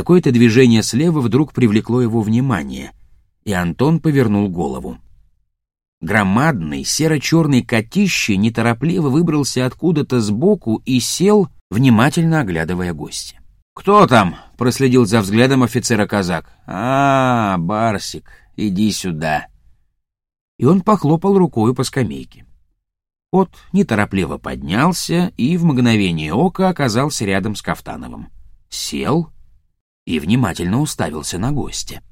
Какое-то движение слева вдруг привлекло его внимание, и Антон повернул голову. Громадный серо-черный котище неторопливо выбрался откуда-то сбоку и сел, внимательно оглядывая гостя. «Кто там?» — проследил за взглядом офицера-казак. «А, Барсик, иди сюда». И он похлопал рукою по скамейке. Кот неторопливо поднялся и в мгновение ока оказался рядом с Кафтановым. Сел и внимательно уставился на гостя.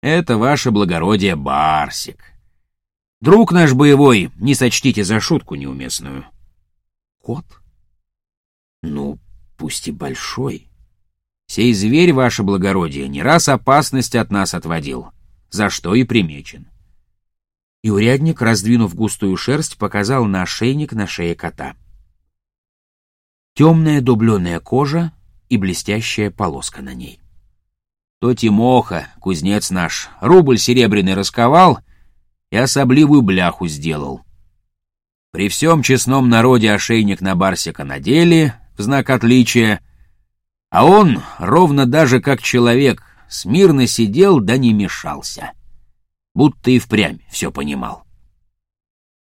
«Это ваше благородие Барсик. Друг наш боевой, не сочтите за шутку неуместную». «Кот? Ну, пусть и большой. Сей зверь, ваше благородие, не раз опасность от нас отводил, за что и примечен. И урядник, раздвинув густую шерсть, показал на ошейник на шее кота. Темная дубленая кожа и блестящая полоска на ней. То Тимоха, кузнец наш, рубль серебряный расковал и особливую бляху сделал. При всем честном народе ошейник на Барсика надели, в знак отличия, а он, ровно даже как человек, смирно сидел да не мешался, будто и впрямь все понимал.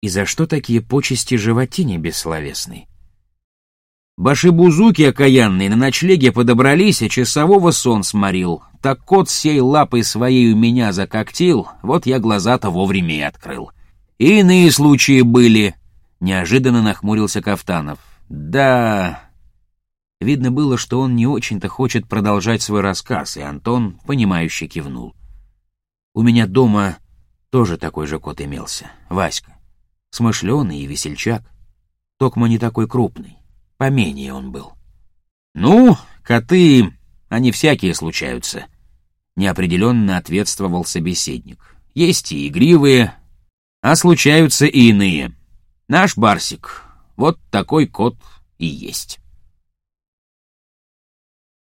И за что такие почести животине бессловесной? Башибузуки окаянные на ночлеге подобрались, а часового сон сморил. Так кот сей лапой своей у меня закоктил, вот я глаза-то вовремя и открыл. Иные случаи были. Неожиданно нахмурился Кафтанов. Да, Видно было, что он не очень-то хочет продолжать свой рассказ, и Антон, понимающе кивнул. «У меня дома тоже такой же кот имелся, Васька. Смышленый и весельчак. Токмо не такой крупный, поменее он был». «Ну, коты, они всякие случаются», — неопределенно ответствовал собеседник. «Есть и игривые, а случаются и иные. Наш Барсик, вот такой кот и есть».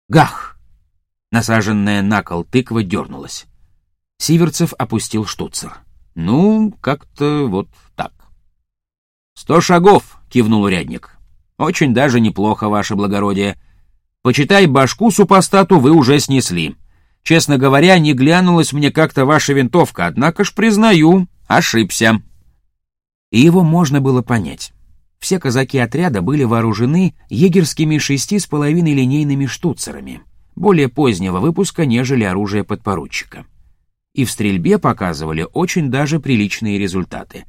Гах! Насаженная на кол тыква дернулась. Сиверцев опустил штуцер. Ну, как-то вот так. «Сто шагов!» — кивнул урядник. «Очень даже неплохо, ваше благородие. Почитай, башку супостату вы уже снесли. Честно говоря, не глянулась мне как-то ваша винтовка, однако ж признаю, ошибся». И его можно было понять. Все казаки отряда были вооружены егерскими шести с половиной линейными штуцерами, более позднего выпуска, нежели оружие подпоручика. И в стрельбе показывали очень даже приличные результаты.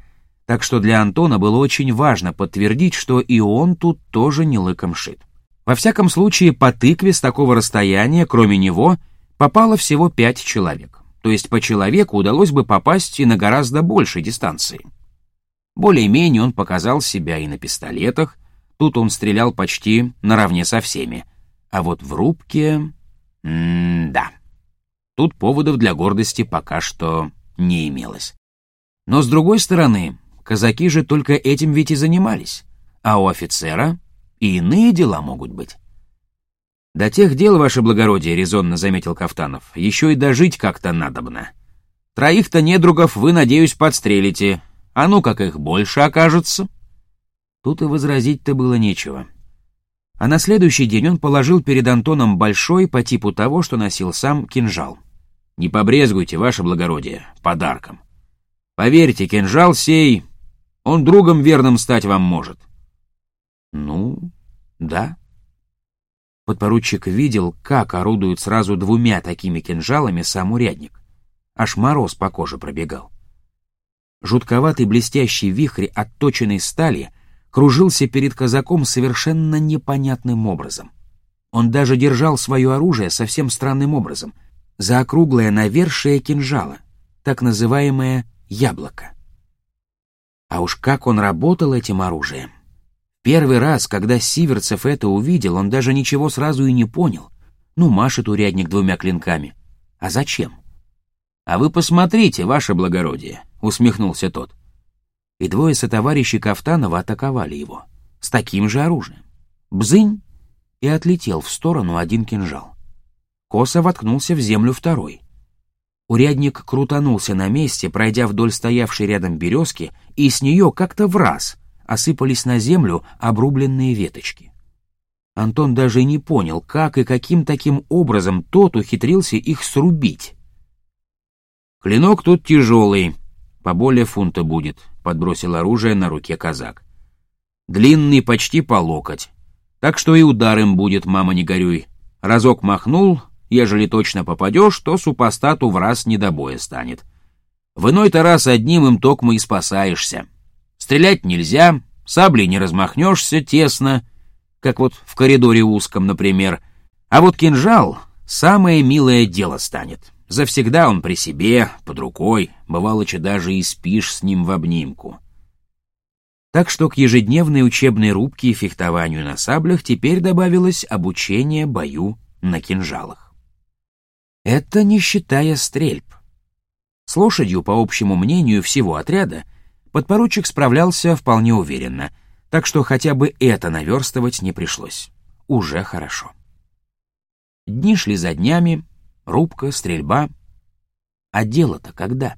Так что для Антона было очень важно подтвердить, что и он тут тоже не лыком шит. Во всяком случае, по тыкве с такого расстояния, кроме него, попало всего пять человек. То есть по человеку удалось бы попасть и на гораздо большей дистанции. Более-менее он показал себя и на пистолетах, тут он стрелял почти наравне со всеми. А вот в рубке... М-да. Тут поводов для гордости пока что не имелось. Но с другой стороны, казаки же только этим ведь и занимались, а у офицера и иные дела могут быть. «До тех дел, ваше благородие», — резонно заметил Кафтанов, — «еще и дожить как-то надобно. Троих-то недругов вы, надеюсь, подстрелите, а ну, как их больше окажется. Тут и возразить-то было нечего. А на следующий день он положил перед Антоном большой по типу того, что носил сам, кинжал. «Не побрезгуйте, ваше благородие, подарком. Поверьте, кинжал сей, он другом верным стать вам может». «Ну, да». Подпоручик видел, как орудуют сразу двумя такими кинжалами сам урядник. Аж мороз по коже пробегал. Жутковатый блестящий вихрь отточенной стали кружился перед казаком совершенно непонятным образом. Он даже держал свое оружие совсем странным образом, за округлое навершие кинжала, так называемое «яблоко». А уж как он работал этим оружием! Первый раз, когда Сиверцев это увидел, он даже ничего сразу и не понял. Ну, машет урядник двумя клинками. А зачем? «А вы посмотрите, ваше благородие», — усмехнулся тот. И двое сотоварищей Кафтанова атаковали его. С таким же оружием. Бзынь! И отлетел в сторону один кинжал. Косо воткнулся в землю второй. Урядник крутанулся на месте, пройдя вдоль стоявшей рядом березки, и с нее как-то в раз осыпались на землю обрубленные веточки. Антон даже не понял, как и каким таким образом тот ухитрился их срубить. «Клинок тут тяжелый, поболее фунта будет», — подбросил оружие на руке казак. «Длинный почти по локоть, так что и удар им будет, мама, не горюй. Разок махнул, ежели точно попадешь, то супостату в раз не до боя станет. В иной-то раз одним им токмо и спасаешься. Стрелять нельзя, саблей не размахнешься тесно, как вот в коридоре узком, например. А вот кинжал — самое милое дело станет. Завсегда он при себе, под рукой, бывало, че даже и спишь с ним в обнимку. Так что к ежедневной учебной рубке и фехтованию на саблях теперь добавилось обучение бою на кинжалах. Это не считая стрельб. С лошадью, по общему мнению всего отряда, подпоручик справлялся вполне уверенно, так что хотя бы это наверстывать не пришлось. Уже хорошо. Дни шли за днями, рубка, стрельба. А дело-то когда?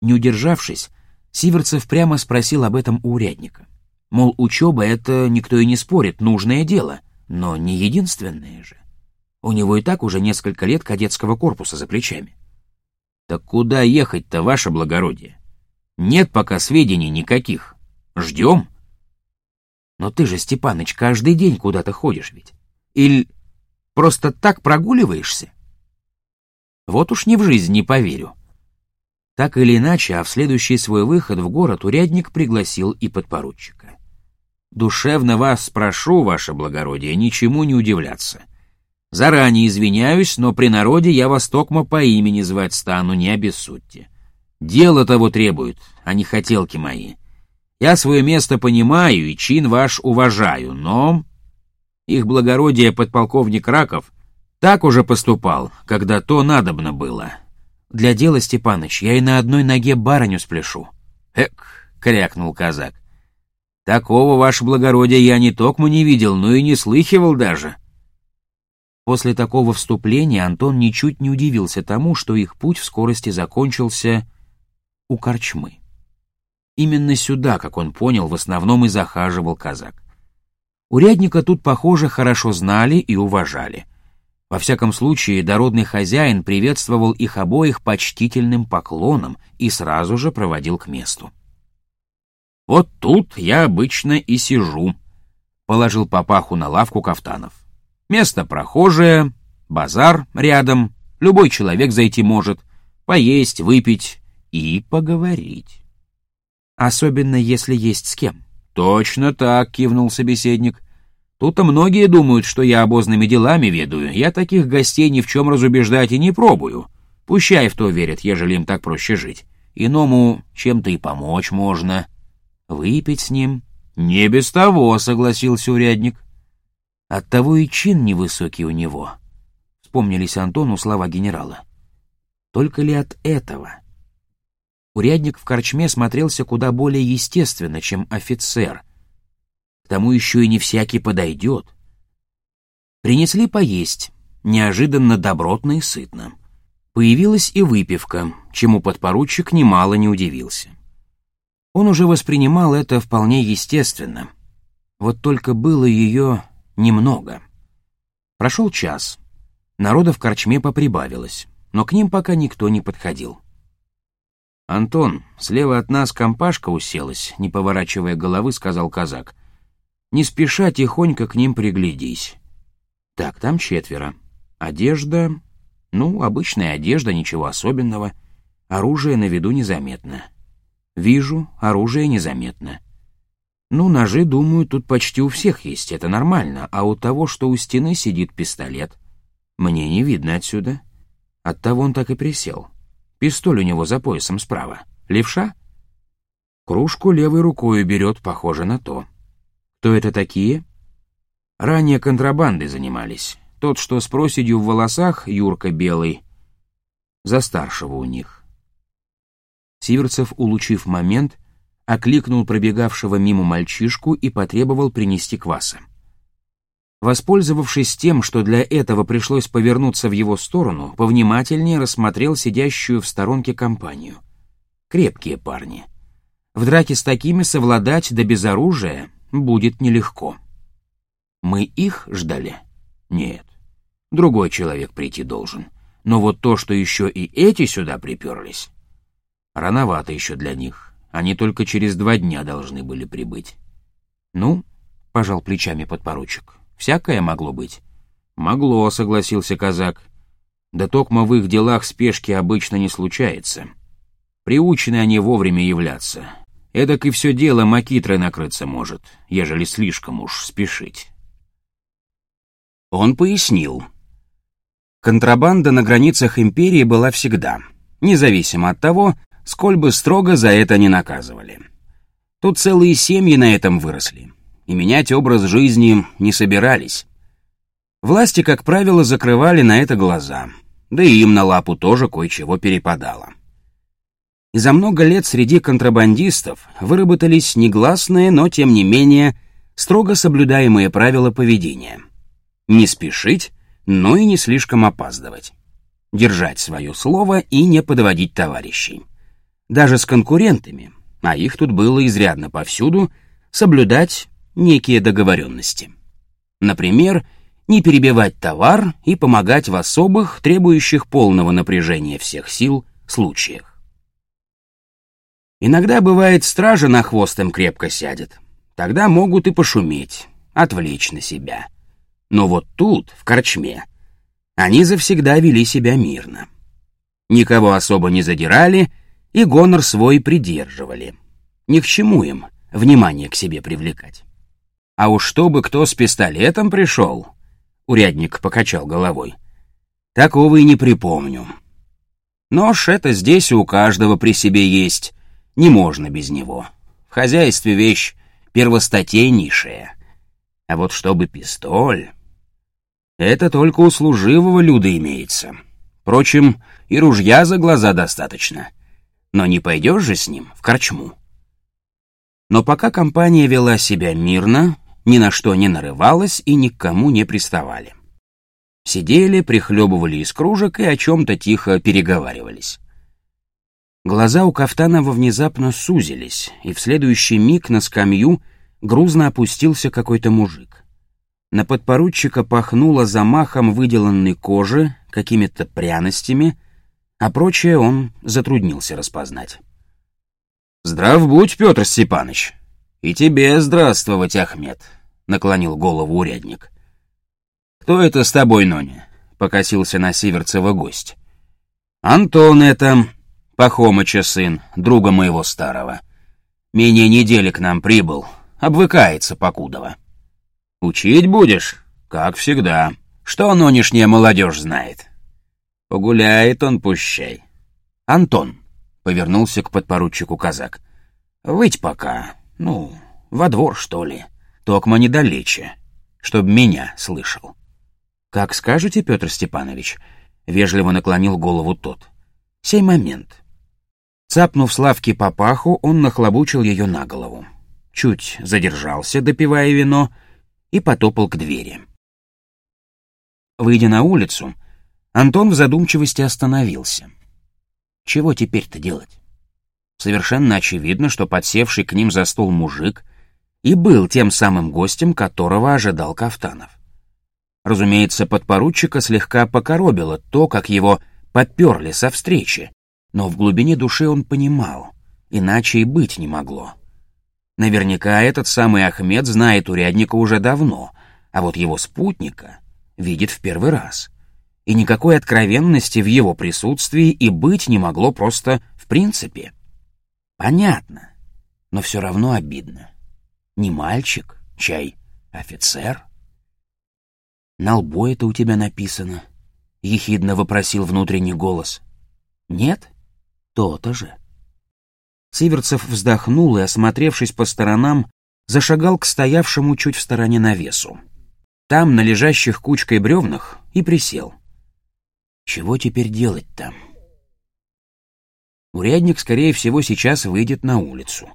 Не удержавшись, Сиверцев прямо спросил об этом у урядника. Мол, учеба — это никто и не спорит, нужное дело, но не единственное же. У него и так уже несколько лет кадетского корпуса за плечами. «Так куда ехать-то, ваше благородие? Нет пока сведений никаких. Ждем?» «Но ты же, Степаныч, каждый день куда-то ходишь ведь. Или просто так прогуливаешься?» «Вот уж ни в жизнь не поверю». Так или иначе, а в следующий свой выход в город урядник пригласил и подпоручика. «Душевно вас спрошу, ваше благородие, ничему не удивляться. Заранее извиняюсь, но при народе я вас токмо по имени звать стану, не обессудьте. Дело того требует, а не хотелки мои. Я свое место понимаю и чин ваш уважаю, но... Их благородие подполковник Раков так уже поступал, когда то надобно было. Для дела, Степаныч, я и на одной ноге барыню спляшу. Эк, крякнул казак. Такого, ваше благородие, я не токмо не видел, но и не слыхивал даже. После такого вступления Антон ничуть не удивился тому, что их путь в скорости закончился у корчмы. Именно сюда, как он понял, в основном и захаживал казак. Урядника тут, похоже, хорошо знали и уважали. Во всяком случае, дородный хозяин приветствовал их обоих почтительным поклоном и сразу же проводил к месту. «Вот тут я обычно и сижу», — положил папаху на лавку кафтанов. Место прохожее, базар рядом, любой человек зайти может, поесть, выпить и поговорить. Особенно если есть с кем. Точно так, кивнул собеседник. Тут-то многие думают, что я обозными делами ведаю. Я таких гостей ни в чем разубеждать и не пробую. Пущай в то верят, ежели им так проще жить. Иному чем-то и помочь можно. Выпить с ним? Не без того, согласился урядник. Оттого и чин невысокий у него. Вспомнились Антону слова генерала. Только ли от этого? Урядник в корчме смотрелся куда более естественно, чем офицер. К тому еще и не всякий подойдет. Принесли поесть, неожиданно добротно и сытно. Появилась и выпивка, чему подпоручик немало не удивился. Он уже воспринимал это вполне естественно. Вот только было ее немного. Прошел час. Народа в корчме поприбавилось, но к ним пока никто не подходил. «Антон, слева от нас компашка уселась», — не поворачивая головы, сказал казак. «Не спеша, тихонько к ним приглядись». «Так, там четверо. Одежда... Ну, обычная одежда, ничего особенного. Оружие на виду незаметно. Вижу, оружие незаметно. Ну, ножи, думаю, тут почти у всех есть, это нормально, а у того, что у стены сидит пистолет, мне не видно отсюда. Оттого он так и присел. Пистоль у него за поясом справа. Левша? Кружку левой рукой берет, похоже на то. Кто это такие? Ранее контрабандой занимались. Тот, что с проседью в волосах, Юрка Белый, за старшего у них. Сиверцев, улучив момент, окликнул пробегавшего мимо мальчишку и потребовал принести кваса. Воспользовавшись тем, что для этого пришлось повернуться в его сторону, повнимательнее рассмотрел сидящую в сторонке компанию. Крепкие парни. В драке с такими совладать да без оружия будет нелегко. Мы их ждали? Нет. Другой человек прийти должен. Но вот то, что еще и эти сюда приперлись, рановато еще для них. Они только через два дня должны были прибыть. Ну, пожал плечами подпоручик, всякое могло быть. Могло, согласился казак. Да токмо в их делах спешки обычно не случается. Приучены они вовремя являться. Эдак и все дело макитрой накрыться может, ежели слишком уж спешить. Он пояснил. Контрабанда на границах империи была всегда, независимо от того, сколь бы строго за это не наказывали. Тут целые семьи на этом выросли, и менять образ жизни не собирались. Власти, как правило, закрывали на это глаза, да и им на лапу тоже кое-чего перепадало. И за много лет среди контрабандистов выработались негласные, но тем не менее строго соблюдаемые правила поведения. Не спешить, но и не слишком опаздывать. Держать свое слово и не подводить товарищей даже с конкурентами, а их тут было изрядно повсюду, соблюдать некие договоренности. Например, не перебивать товар и помогать в особых, требующих полного напряжения всех сил, случаях. Иногда бывает стража на хвост им крепко сядет. Тогда могут и пошуметь, отвлечь на себя. Но вот тут, в корчме, они завсегда вели себя мирно. Никого особо не задирали — и гонор свой придерживали. Ни к чему им внимание к себе привлекать. А уж чтобы кто с пистолетом пришел, урядник покачал головой, такого и не припомню. Нож это здесь у каждого при себе есть, не можно без него. В хозяйстве вещь первостатейнейшая. А вот чтобы пистоль... Это только у служивого люда имеется. Впрочем, и ружья за глаза достаточно — но не пойдешь же с ним в корчму. Но пока компания вела себя мирно, ни на что не нарывалась и ни к кому не приставали. Сидели, прихлебывали из кружек и о чем-то тихо переговаривались. Глаза у Кафтанова внезапно сузились, и в следующий миг на скамью грузно опустился какой-то мужик. На подпоручика пахнуло замахом выделанной кожи, какими-то пряностями, а прочее он затруднился распознать. «Здрав будь, Петр Степаныч! И тебе здравствовать, Ахмед!» — наклонил голову урядник. «Кто это с тобой, Ноня?» — покосился на Сиверцева гость. «Антон это, Пахомыча сын, друга моего старого. Менее недели к нам прибыл, обвыкается покудово. Учить будешь? Как всегда. Что нынешняя молодежь знает?» Погуляет он, пущай. Антон, — повернулся к подпоручику казак, — выйдь пока, ну, во двор, что ли, токмо недалече, чтоб меня слышал. Как скажете, Петр Степанович, — вежливо наклонил голову тот. Сей момент. Цапнув Славки по паху, он нахлобучил ее на голову. Чуть задержался, допивая вино, и потопал к двери. Выйдя на улицу, Антон в задумчивости остановился. Чего теперь-то делать? Совершенно очевидно, что подсевший к ним за стол мужик и был тем самым гостем, которого ожидал Кафтанов. Разумеется, подпоручика слегка покоробило то, как его поперли со встречи, но в глубине души он понимал, иначе и быть не могло. Наверняка этот самый Ахмед знает урядника уже давно, а вот его спутника видит в первый раз — и никакой откровенности в его присутствии и быть не могло просто в принципе. Понятно, но все равно обидно. Не мальчик, чай, офицер. «На лбу это у тебя написано», — ехидно вопросил внутренний голос. «Нет? То-то же». Сиверцев вздохнул и, осмотревшись по сторонам, зашагал к стоявшему чуть в стороне навесу. Там, на лежащих кучкой бревнах, и присел — чего теперь делать там? Урядник, скорее всего, сейчас выйдет на улицу.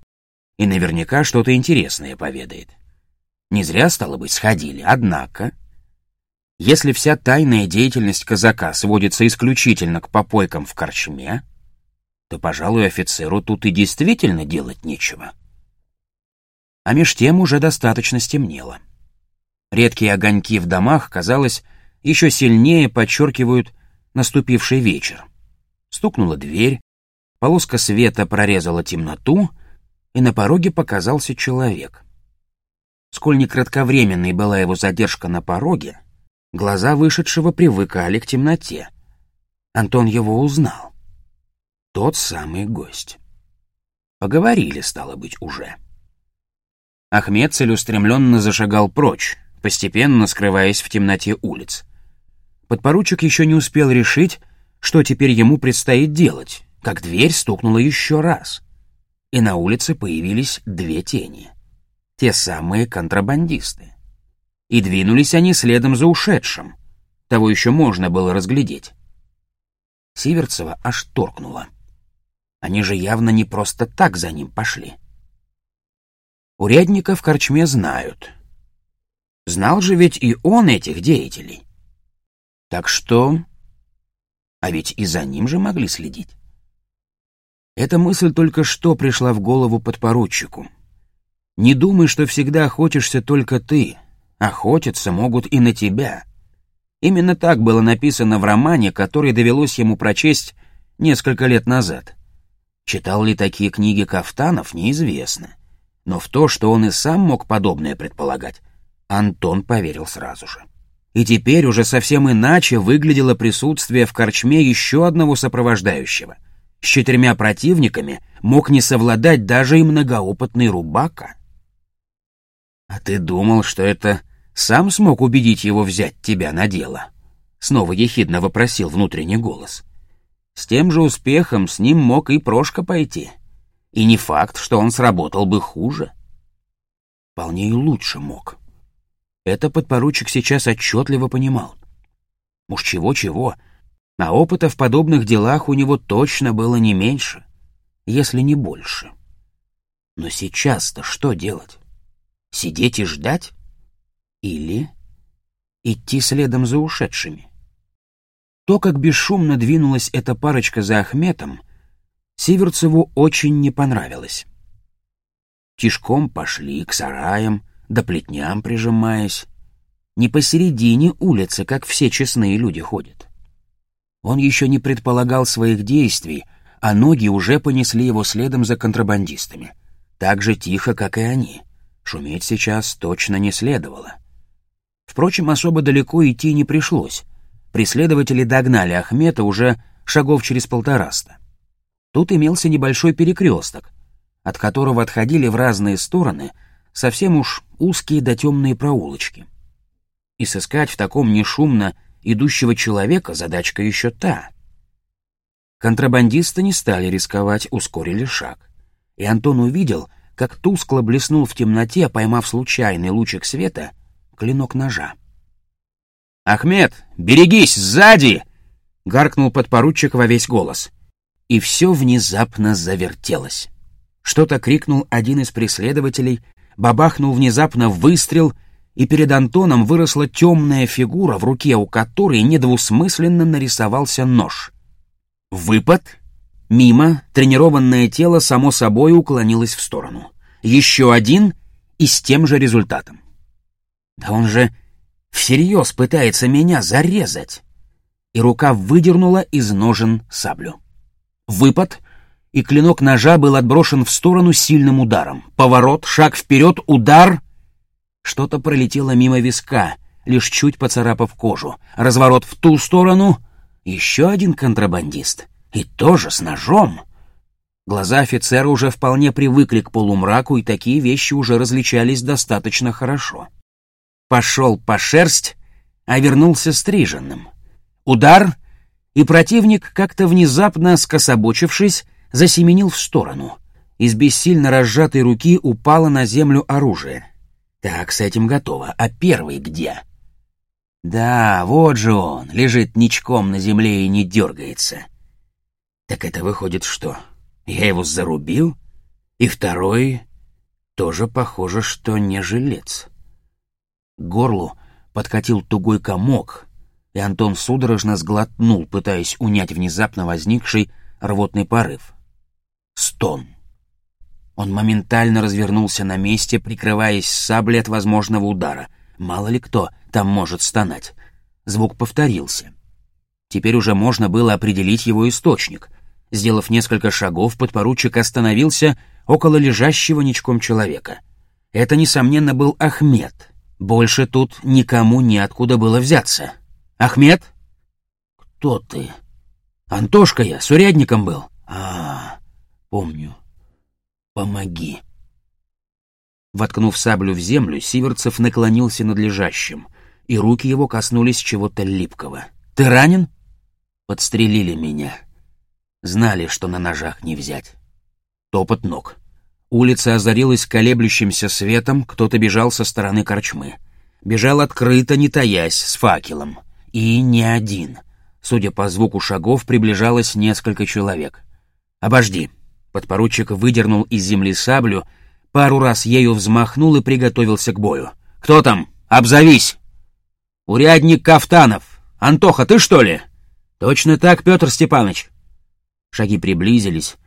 И наверняка что-то интересное поведает. Не зря, стало быть, сходили. Однако, если вся тайная деятельность казака сводится исключительно к попойкам в корчме, то, пожалуй, офицеру тут и действительно делать нечего. А меж тем уже достаточно стемнело. Редкие огоньки в домах, казалось, еще сильнее подчеркивают наступивший вечер. Стукнула дверь, полоска света прорезала темноту, и на пороге показался человек. Сколь не кратковременной была его задержка на пороге, глаза вышедшего привыкали к темноте. Антон его узнал. Тот самый гость. Поговорили, стало быть, уже. Ахмед целеустремленно зашагал прочь, постепенно скрываясь в темноте улиц. Подпоручик еще не успел решить, что теперь ему предстоит делать, как дверь стукнула еще раз. И на улице появились две тени. Те самые контрабандисты. И двинулись они следом за ушедшим. Того еще можно было разглядеть. Сиверцева аж торкнула. Они же явно не просто так за ним пошли. Урядника в корчме знают. Знал же ведь и он этих деятелей. Так что... А ведь и за ним же могли следить. Эта мысль только что пришла в голову подпоручику. Не думай, что всегда охотишься только ты. Охотиться могут и на тебя. Именно так было написано в романе, который довелось ему прочесть несколько лет назад. Читал ли такие книги Кафтанов, неизвестно. Но в то, что он и сам мог подобное предполагать, Антон поверил сразу же. И теперь уже совсем иначе выглядело присутствие в корчме еще одного сопровождающего. С четырьмя противниками мог не совладать даже и многоопытный Рубака. «А ты думал, что это сам смог убедить его взять тебя на дело?» Снова ехидно вопросил внутренний голос. С тем же успехом с ним мог и Прошка пойти. И не факт, что он сработал бы хуже. Вполне и лучше мог. Это подпоручик сейчас отчетливо понимал. Уж чего-чего, а опыта в подобных делах у него точно было не меньше, если не больше. Но сейчас-то что делать? Сидеть и ждать? Или идти следом за ушедшими? То, как бесшумно двинулась эта парочка за Ахметом, Сиверцеву очень не понравилось. Тишком пошли к сараям, да плетням прижимаясь. Не посередине улицы, как все честные люди ходят. Он еще не предполагал своих действий, а ноги уже понесли его следом за контрабандистами. Так же тихо, как и они. Шуметь сейчас точно не следовало. Впрочем, особо далеко идти не пришлось. Преследователи догнали Ахмета уже шагов через полтораста. Тут имелся небольшой перекресток, от которого отходили в разные стороны — совсем уж узкие да темные проулочки. И сыскать в таком нешумно идущего человека задачка еще та. Контрабандисты не стали рисковать, ускорили шаг. И Антон увидел, как тускло блеснул в темноте, поймав случайный лучик света, клинок ножа. «Ахмед, берегись, сзади!» — гаркнул подпоручик во весь голос. И все внезапно завертелось. Что-то крикнул один из преследователей, бабахнул внезапно выстрел, и перед Антоном выросла темная фигура, в руке у которой недвусмысленно нарисовался нож. Выпад. Мимо тренированное тело само собой уклонилось в сторону. Еще один и с тем же результатом. Да он же всерьез пытается меня зарезать. И рука выдернула из ножен саблю. Выпад — и клинок ножа был отброшен в сторону сильным ударом. Поворот, шаг вперед, удар. Что-то пролетело мимо виска, лишь чуть поцарапав кожу. Разворот в ту сторону. Еще один контрабандист. И тоже с ножом. Глаза офицера уже вполне привыкли к полумраку, и такие вещи уже различались достаточно хорошо. Пошел по шерсть, а вернулся стриженным. Удар, и противник, как-то внезапно скособочившись, засеменил в сторону. Из бессильно разжатой руки упало на землю оружие. Так, с этим готово. А первый где? Да, вот же он, лежит ничком на земле и не дергается. Так это выходит что? Я его зарубил? И второй тоже похоже, что не жилец. К горлу подкатил тугой комок, и Антон судорожно сглотнул, пытаясь унять внезапно возникший рвотный порыв. Стон. Он моментально развернулся на месте, прикрываясь саблей от возможного удара. Мало ли кто там может стонать. Звук повторился. Теперь уже можно было определить его источник. Сделав несколько шагов, подпоручик остановился около лежащего ничком человека. Это, несомненно, был Ахмед. Больше тут никому неоткуда было взяться. «Ахмед?» «Кто ты?» «Антошка я, с урядником был». «А, помню. Помоги». Воткнув саблю в землю, Сиверцев наклонился над лежащим, и руки его коснулись чего-то липкого. «Ты ранен?» «Подстрелили меня. Знали, что на ножах не взять». Топот ног. Улица озарилась колеблющимся светом, кто-то бежал со стороны корчмы. Бежал открыто, не таясь, с факелом. И не один. Судя по звуку шагов, приближалось несколько человек. «Обожди!» Подпоручик выдернул из земли саблю пару раз ею взмахнул и приготовился к бою. «Кто там? Обзовись!» «Урядник Кафтанов! Антоха, ты что ли?» «Точно так, Петр Степанович!» Шаги приблизились.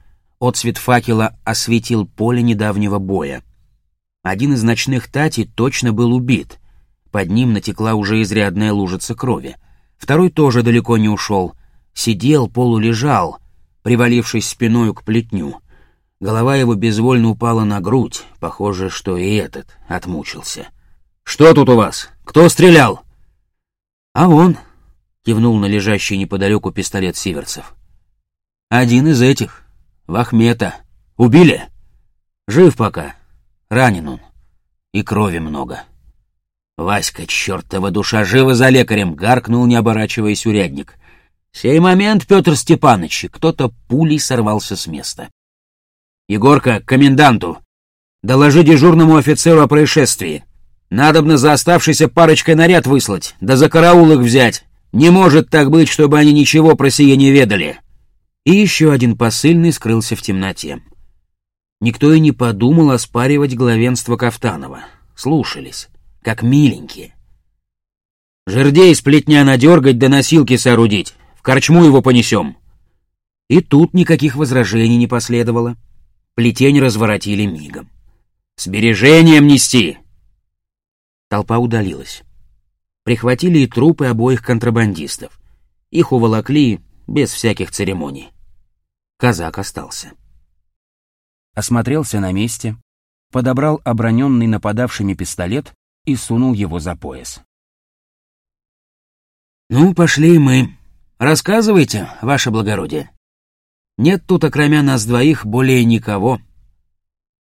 Отцвет факела осветил поле недавнего боя. Один из ночных тати точно был убит. Под ним натекла уже изрядная лужица крови. Второй тоже далеко не ушел. Сидел, полулежал, привалившись спиной к плетню. Голова его безвольно упала на грудь. Похоже, что и этот отмучился. «Что тут у вас? Кто стрелял?» «А он», — кивнул на лежащий неподалеку пистолет Сиверцев. «Один из этих. Вахмета. Убили?» «Жив пока. Ранен он. И крови много». «Васька, чертова душа, живо за лекарем!» — гаркнул, не оборачиваясь урядник. Сей момент, Петр Степанович, кто-то пулей сорвался с места. «Егорка, коменданту! Доложи дежурному офицеру о происшествии. Надобно за оставшейся парочкой наряд выслать, да за караул их взять. Не может так быть, чтобы они ничего про сие не ведали». И еще один посыльный скрылся в темноте. Никто и не подумал оспаривать главенство Кафтанова. Слушались, как миленькие. «Жердей сплетня надергать да носилки соорудить. В корчму его понесем». И тут никаких возражений не последовало. Плетень разворотили мигом. «Сбережением нести!» Толпа удалилась. Прихватили и трупы обоих контрабандистов. Их уволокли без всяких церемоний. Казак остался. Осмотрелся на месте, подобрал оброненный нападавшими пистолет и сунул его за пояс. «Ну, пошли мы. Рассказывайте, ваше благородие». Нет тут, окромя нас двоих, более никого.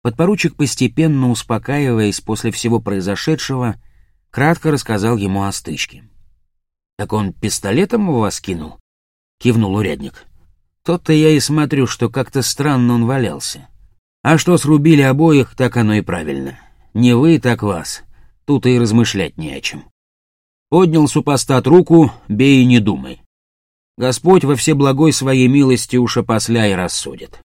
Подпоручик, постепенно успокаиваясь после всего произошедшего, кратко рассказал ему о стычке. «Так он пистолетом у вас кинул?» — кивнул урядник. «Тот-то я и смотрю, что как-то странно он валялся. А что срубили обоих, так оно и правильно. Не вы, так вас. Тут и размышлять не о чем. Поднял супостат руку, бей и не думай. Господь во всеблагой своей милости уж опосля и рассудит.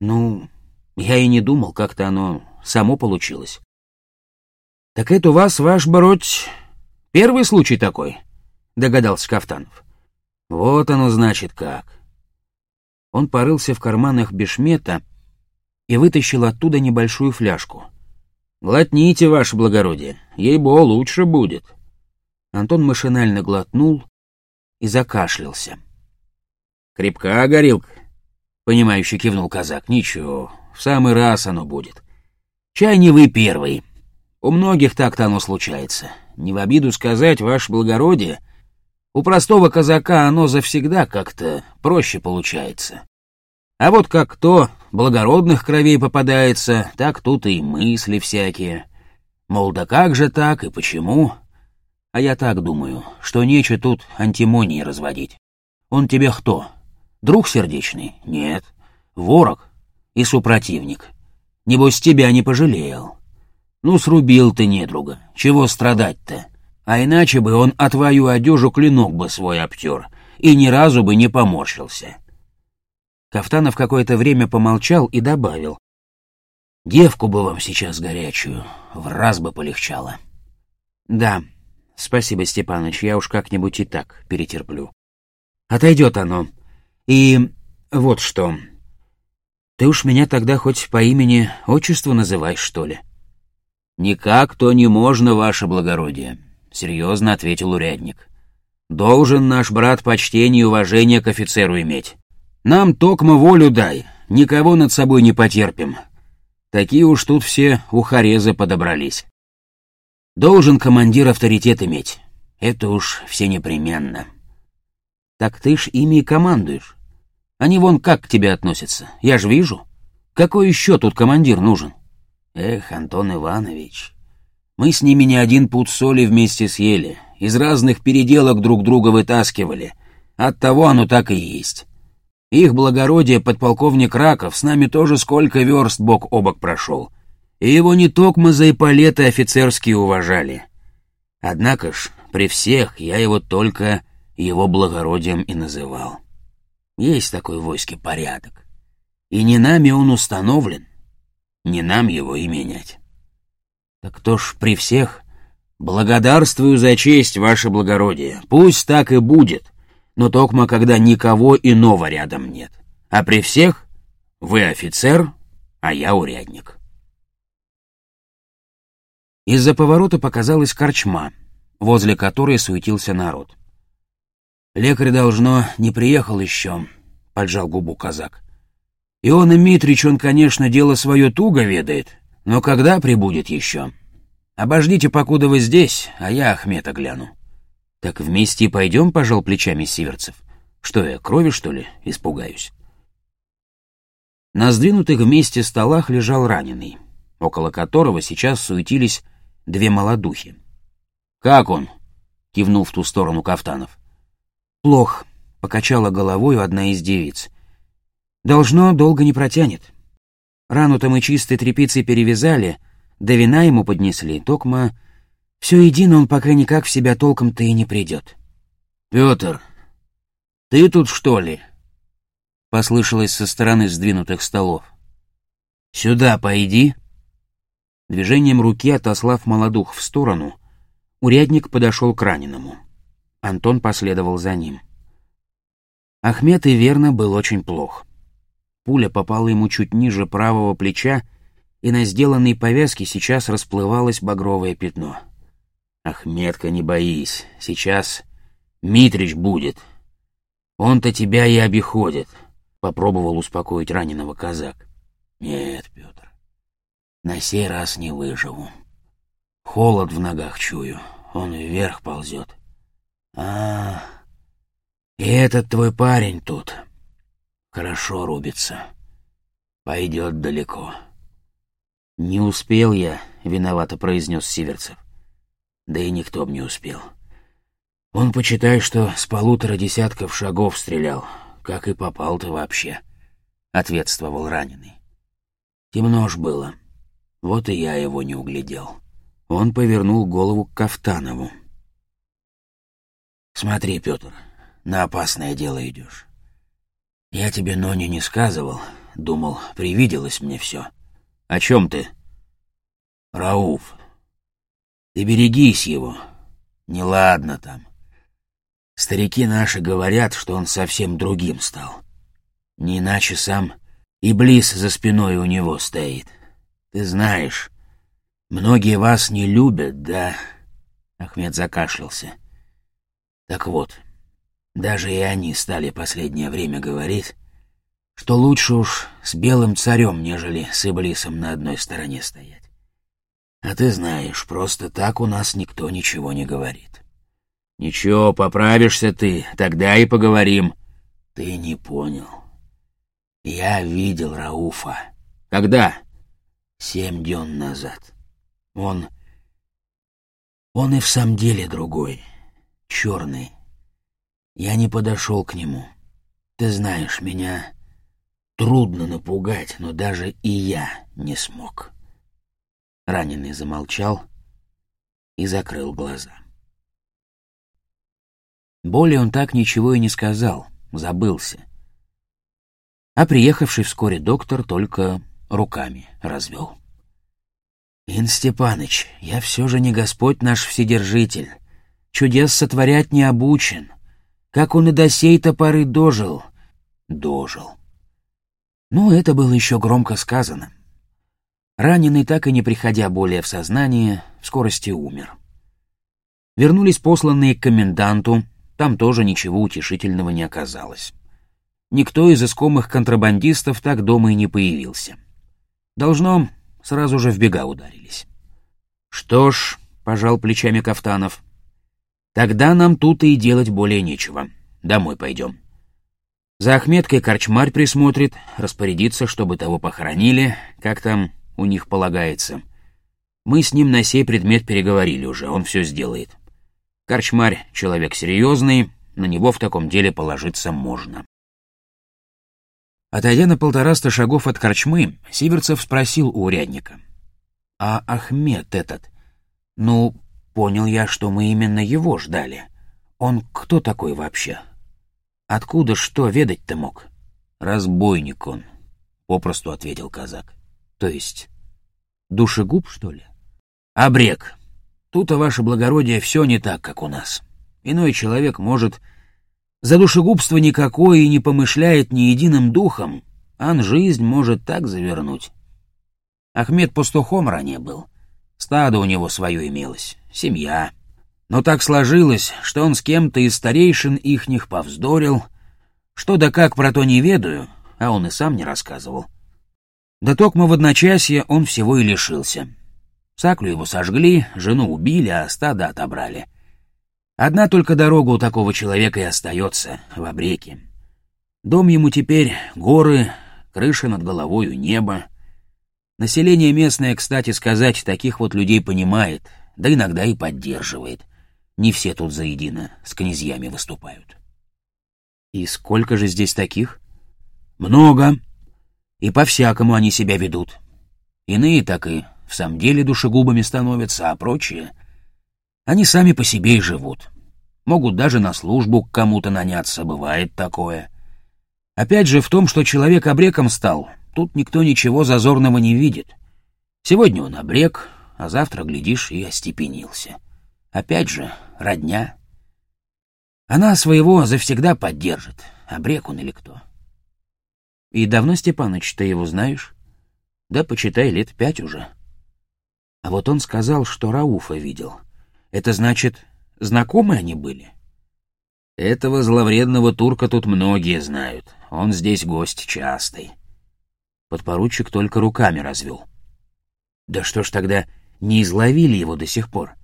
Ну, я и не думал, как-то оно само получилось. Так это у вас, ваш Бородь, первый случай такой? Догадался Кафтанов. Вот оно значит как. Он порылся в карманах бешмета и вытащил оттуда небольшую фляжку. «Глотните, ваше благородие, ей-бо лучше будет». Антон машинально глотнул и закашлялся. «Крепка горилка», — понимающе кивнул казак. «Ничего, в самый раз оно будет. Чай не вы первый. У многих так-то оно случается. Не в обиду сказать, ваше благородие, у простого казака оно завсегда как-то проще получается. А вот как кто благородных кровей попадается, так тут и мысли всякие. Мол, да как же так и почему? А я так думаю, что нече тут антимонии разводить. Он тебе кто, Друг сердечный? Нет. Ворог и супротивник. Небось, тебя не пожалел. Ну, срубил ты недруга. Чего страдать-то? А иначе бы он о твою одежу клинок бы свой обтер и ни разу бы не поморщился. Кафтанов какое-то время помолчал и добавил. «Девку бы вам сейчас горячую, в раз бы полегчало». «Да, спасибо, Степаныч, я уж как-нибудь и так перетерплю». «Отойдет оно», и вот что. Ты уж меня тогда хоть по имени отчеству называй, что ли? «Никак то не можно, ваше благородие», — серьезно ответил урядник. «Должен наш брат почтение и уважение к офицеру иметь. Нам токмо волю дай, никого над собой не потерпим. Такие уж тут все ухарезы подобрались. Должен командир авторитет иметь, это уж все непременно». «Так ты ж ими и командуешь. Они вон как к тебе относятся, я ж вижу. Какой еще тут командир нужен?» Эх, Антон Иванович, мы с ними не один пуд соли вместе съели, из разных переделок друг друга вытаскивали. Оттого оно так и есть. Их благородие подполковник Раков с нами тоже сколько верст бок о бок прошел. И его не токмо за эполеты офицерские уважали. Однако ж, при всех я его только его благородием и называл. Есть такой в войске порядок. И не нами он установлен, не нам его и менять. Так кто ж при всех? Благодарствую за честь, ваше благородие. Пусть так и будет, но токмо, когда никого иного рядом нет. А при всех вы офицер, а я урядник. Из-за поворота показалась корчма, возле которой суетился народ. «Лекарь, должно, не приехал еще», — поджал губу казак. Иона Митрич, он, конечно, дело свое туго ведает, но когда прибудет еще? Обождите, покуда вы здесь, а я Ахмета гляну. Так вместе и пойдем, пожал плечами Сиверцев. Что я, крови, что ли, испугаюсь? На сдвинутых вместе столах лежал раненый, около которого сейчас суетились две молодухи. «Как он?» — кивнул в ту сторону Кафтанов. «Плох», — покачала головой одна из девиц. Должно, долго не протянет. Рану-то мы чистой тряпицей перевязали, да вина ему поднесли, токма... Все едино он пока никак в себя толком-то и не придет. «Петр, ты тут, что ли?» Послышалось со стороны сдвинутых столов. «Сюда пойди». Движением руки, отослав молодух в сторону, урядник подошел к раненому. Антон последовал за ним. Ахмед и верно был очень плох. Пуля попала ему чуть ниже правого плеча, и на сделанной повязке сейчас расплывалось багровое пятно. «Ахметка, не боись, сейчас Митрич будет. Он-то тебя и обиходит», — попробовал успокоить раненого казак. «Нет, Петр, на сей раз не выживу. Холод в ногах чую, он вверх ползет. А, и этот твой парень тут...» Хорошо рубится. Пойдет далеко. Не успел я, виновато произнес Сиверцев. Да и никто б не успел. Он, почитай, что с полутора десятков шагов стрелял. Как и попал ты вообще, ответствовал раненый. Темно ж было. Вот и я его не углядел. Он повернул голову к Кафтанову. «Смотри, Петр, на опасное дело идешь. «Я тебе, Нони, не сказывал. Думал, привиделось мне все. О чем ты?» «Рауф. Ты берегись его. Неладно там. Старики наши говорят, что он совсем другим стал. Не иначе сам и близ за спиной у него стоит. Ты знаешь, многие вас не любят, да?» Ахмед закашлялся. «Так вот, даже и они стали последнее время говорить, что лучше уж с белым царем, нежели с Иблисом на одной стороне стоять. А ты знаешь, просто так у нас никто ничего не говорит. Ничего, поправишься ты, тогда и поговорим. Ты не понял. Я видел Рауфа. Когда? Семь дён назад. Он... Он и в самом деле другой. Черный, я не подошел к нему. Ты знаешь, меня трудно напугать, но даже и я не смог. Раненый замолчал и закрыл глаза. Более он так ничего и не сказал, забылся. А приехавший вскоре доктор только руками развел. «Ин Степаныч, я все же не Господь наш Вседержитель, чудес сотворять не обучен, как он и до сей-то поры дожил. Дожил. Ну, это было еще громко сказано. Раненый, так и не приходя более в сознание, в скорости умер. Вернулись посланные к коменданту, там тоже ничего утешительного не оказалось. Никто из искомых контрабандистов так дома и не появился. Должно, сразу же в бега ударились. «Что ж», — пожал плечами Кафтанов, — «тогда нам тут и делать более нечего. Домой пойдем». За Ахметкой корчмарь присмотрит, распорядится, чтобы того похоронили, как там у них полагается. Мы с ним на сей предмет переговорили уже, он все сделает. Корчмарь — человек серьезный, на него в таком деле положиться можно. Отойдя на полтораста шагов от корчмы, Сиверцев спросил у урядника. «А Ахмед этот? Ну, понял я, что мы именно его ждали. Он кто такой вообще? Откуда что ведать-то мог?» «Разбойник он», — попросту ответил казак. «То есть душегуб, что ли?» «Обрек. Тут-то, ваше благородие, все не так, как у нас. Иной человек может за душегубство никакое и не помышляет ни единым духом, ан жизнь может так завернуть. Ахмед пастухом ранее был. Стадо у него свое имелось, семья. Но так сложилось, что он с кем-то из старейшин ихних повздорил. Что да как про то не ведаю, а он и сам не рассказывал. Да токмо в одночасье он всего и лишился. Саклю его сожгли, жену убили, а стадо отобрали. Одна только дорога у такого человека и остается в обреке. Дом ему теперь горы, крыша над головою небо. Население местное, кстати сказать, таких вот людей понимает, да иногда и поддерживает. Не все тут заедино с князьями выступают. И сколько же здесь таких? Много. И по-всякому они себя ведут. Иные так и в самом деле душегубами становятся, а прочие — они сами по себе и живут. Могут даже на службу к кому-то наняться, бывает такое. Опять же, в том, что человек обреком стал, тут никто ничего зазорного не видит. Сегодня он обрек, а завтра, глядишь, и остепенился. Опять же, родня. Она своего завсегда поддержит, обрек он или кто. И давно, Степаныч, ты его знаешь? Да, почитай, лет пять уже. А вот он сказал, что Рауфа видел. Это значит, знакомы они были? Этого зловредного турка тут многие знают. Он здесь гость частый. Подпоручик только руками развел. Да что ж тогда не изловили его до сих пор?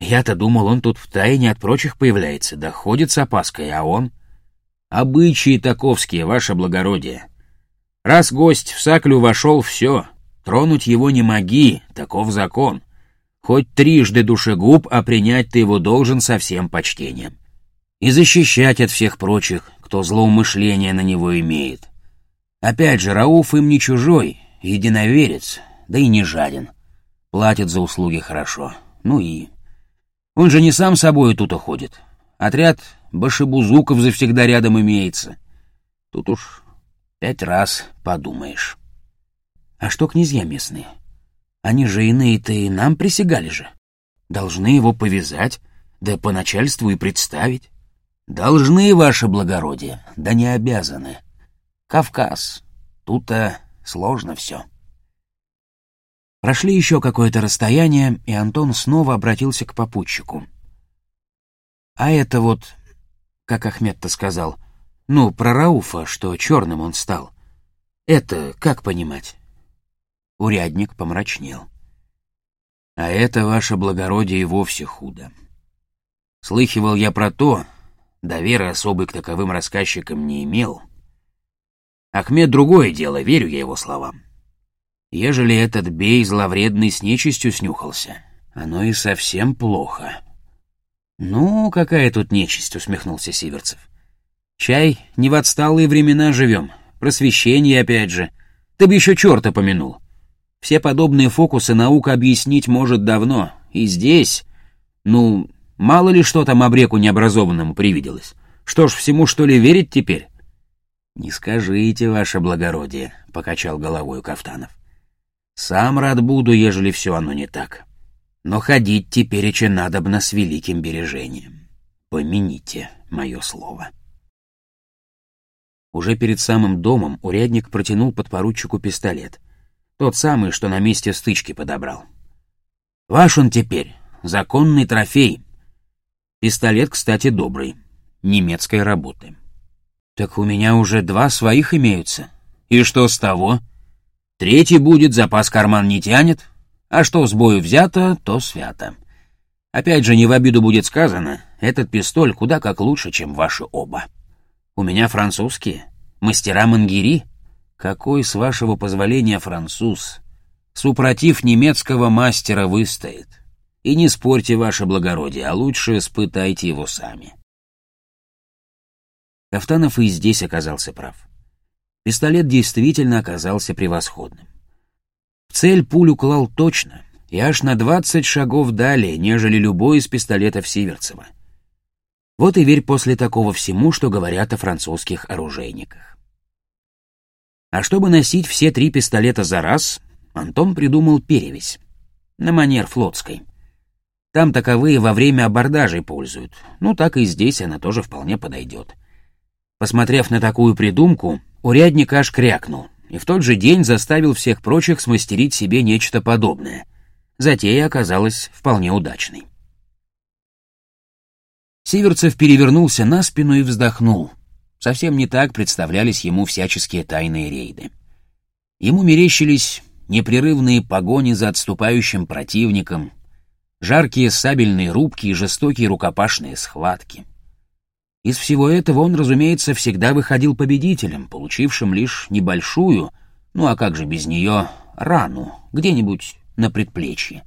Я-то думал, он тут втайне от прочих появляется, да ходит с опаской, а он... Обычаи таковские, ваше благородие. Раз гость в саклю вошел, все, тронуть его не моги, таков закон. Хоть трижды душегуб, а принять ты его должен со всем почтением. И защищать от всех прочих, кто злоумышление на него имеет. Опять же, Рауф им не чужой, единоверец, да и не жаден. Платит за услуги хорошо. Ну и... Он же не сам собой тут уходит. Отряд башебузуков завсегда рядом имеется. Тут уж пять раз подумаешь. А что князья местные? Они же иные-то и нам присягали же. Должны его повязать, да по начальству и представить. Должны, ваше благородие, да не обязаны. Кавказ. Тут-то сложно все. Прошли еще какое-то расстояние, и Антон снова обратился к попутчику. А это вот, как Ахмед-то сказал, ну, про Рауфа, что черным он стал. Это как понимать? Урядник помрачнел. «А это, ваше благородие, вовсе худо. Слыхивал я про то, доверия особой к таковым рассказчикам не имел. Ахмед другое дело, верю я его словам. Ежели этот бей зловредный с нечистью снюхался, оно и совсем плохо». «Ну, какая тут нечисть?» — усмехнулся Сиверцев. «Чай, не в отсталые времена живем, просвещение опять же. Ты бы еще черта помянул. Все подобные фокусы наука объяснить может давно. И здесь... Ну, мало ли что там обреку необразованному привиделось. Что ж, всему что ли верить теперь? «Не скажите, ваше благородие», — покачал головой Кафтанов. «Сам рад буду, ежели все оно не так. Но ходить теперь еще надобно с великим бережением. Помяните мое слово». Уже перед самым домом урядник протянул подпоручику пистолет — Тот самый, что на месте стычки подобрал. Ваш он теперь, законный трофей. Пистолет, кстати, добрый, немецкой работы. Так у меня уже два своих имеются. И что с того? Третий будет, запас карман не тянет, а что с бою взято, то свято. Опять же, не в обиду будет сказано, этот пистоль куда как лучше, чем ваши оба. У меня французские, мастера мангири. Какой, с вашего позволения, француз? Супротив немецкого мастера выстоит. И не спорьте, ваше благородие, а лучше испытайте его сами. Кафтанов и здесь оказался прав. Пистолет действительно оказался превосходным. В цель пулю клал точно, и аж на двадцать шагов далее, нежели любой из пистолетов Сиверцева. Вот и верь после такого всему, что говорят о французских оружейниках. А чтобы носить все три пистолета за раз, Антон придумал перевесь. На манер флотской. Там таковые во время абордажей пользуют. Ну, так и здесь она тоже вполне подойдет. Посмотрев на такую придумку, Урядник аж крякнул и в тот же день заставил всех прочих смастерить себе нечто подобное. Затея оказалась вполне удачной. Сиверцев перевернулся на спину и вздохнул. Совсем не так представлялись ему всяческие тайные рейды. Ему мерещились непрерывные погони за отступающим противником, жаркие сабельные рубки и жестокие рукопашные схватки — из всего этого он, разумеется, всегда выходил победителем, получившим лишь небольшую, ну а как же без нее, рану, где-нибудь на предплечье.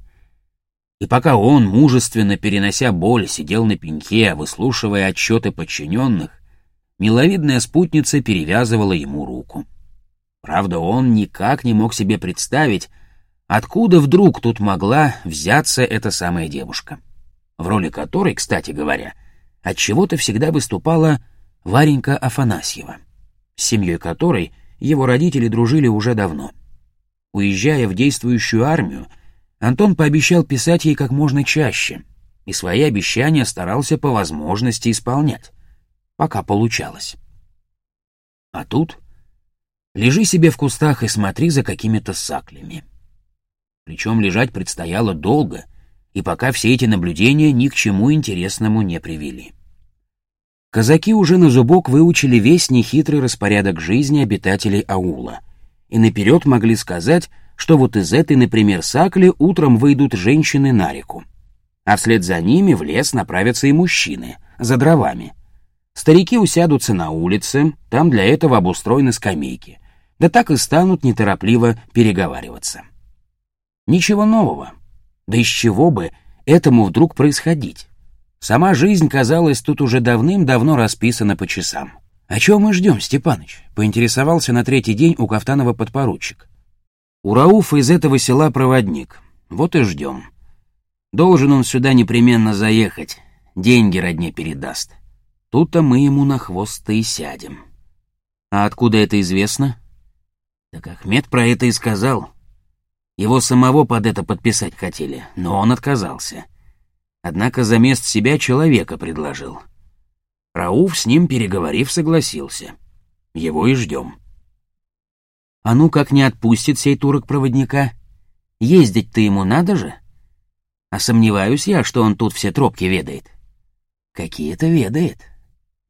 И пока он, мужественно перенося боль, сидел на пеньке, выслушивая отчеты подчиненных, миловидная спутница перевязывала ему руку. Правда, он никак не мог себе представить, откуда вдруг тут могла взяться эта самая девушка, в роли которой, кстати говоря, — от чего то всегда выступала Варенька Афанасьева, с семьей которой его родители дружили уже давно. Уезжая в действующую армию, Антон пообещал писать ей как можно чаще, и свои обещания старался по возможности исполнять, пока получалось. А тут лежи себе в кустах и смотри за какими-то саклями. Причем лежать предстояло долго, и пока все эти наблюдения ни к чему интересному не привели. Казаки уже на зубок выучили весь нехитрый распорядок жизни обитателей аула, и наперед могли сказать, что вот из этой, например, сакли утром выйдут женщины на реку, а вслед за ними в лес направятся и мужчины, за дровами. Старики усядутся на улице, там для этого обустроены скамейки, да так и станут неторопливо переговариваться. Ничего нового, да из чего бы этому вдруг происходить? Сама жизнь, казалось, тут уже давным-давно расписана по часам. «О чем мы ждем, Степаныч?» — поинтересовался на третий день у Кафтанова подпоручик. «У Рауфа из этого села проводник. Вот и ждем. Должен он сюда непременно заехать, деньги родне передаст. Тут-то мы ему на хвост-то и сядем. А откуда это известно?» «Так Ахмед про это и сказал. Его самого под это подписать хотели, но он отказался. Однако за мест себя человека предложил. Рауф с ним, переговорив, согласился. Его и ждем. А ну как не отпустит сей турок-проводника? Ездить-то ему надо же? А сомневаюсь я, что он тут все тропки ведает. Какие-то ведает.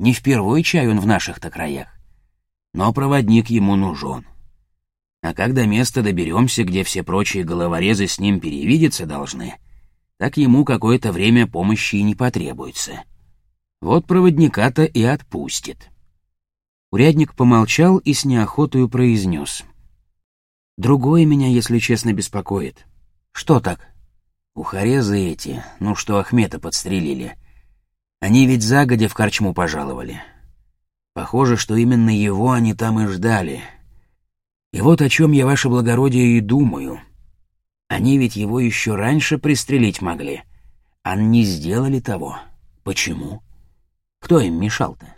Не впервой чай он в наших-то краях. Но проводник ему нужен. А когда место доберемся, где все прочие головорезы с ним перевидеться должны, так ему какое-то время помощи и не потребуется. Вот проводника-то и отпустит. Урядник помолчал и с неохотою произнес. «Другое меня, если честно, беспокоит. Что так? Ухарезы эти, ну что Ахмета подстрелили. Они ведь загодя в корчму пожаловали. Похоже, что именно его они там и ждали, и вот о чем я, ваше благородие, и думаю. Они ведь его еще раньше пристрелить могли, а не сделали того. Почему? Кто им мешал-то?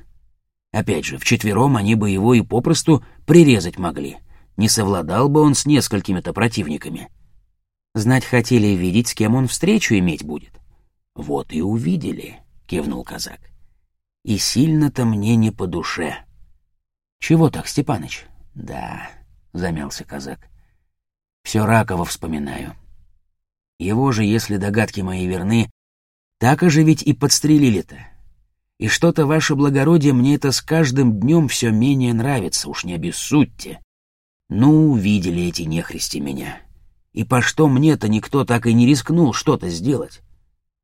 Опять же, вчетвером они бы его и попросту прирезать могли. Не совладал бы он с несколькими-то противниками. Знать хотели видеть, с кем он встречу иметь будет. Вот и увидели, — кивнул казак. И сильно-то мне не по душе. Чего так, Степаныч? Да, — замялся казак. Все Ракова вспоминаю. Его же, если догадки мои верны, так же ведь и подстрелили-то. И что-то, ваше благородие, мне это с каждым днем все менее нравится, уж не обессудьте. Ну, видели эти нехристи меня. И по что мне-то никто так и не рискнул что-то сделать?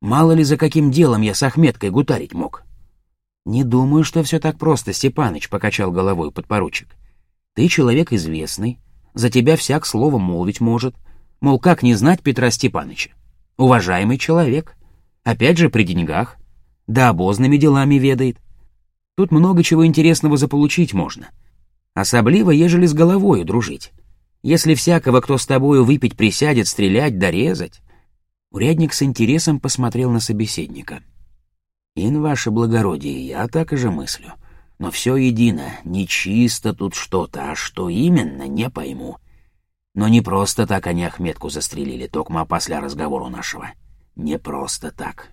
Мало ли за каким делом я с Ахметкой гутарить мог. Не думаю, что все так просто, Степаныч, — покачал головой подпоручик. Ты человек известный, за тебя всяк слово молвить может. Мол, как не знать Петра Степаныча? Уважаемый человек. Опять же при деньгах. Да обозными делами ведает. Тут много чего интересного заполучить можно. Особливо, ежели с головою дружить. Если всякого, кто с тобою выпить присядет, стрелять, дорезать. Урядник с интересом посмотрел на собеседника. «Ин, ваше благородие, я так и же мыслю. Но все едино, нечисто тут что-то, а что именно, не пойму. Но не просто так они Ахметку застрелили, токма после разговору нашего. Не просто так.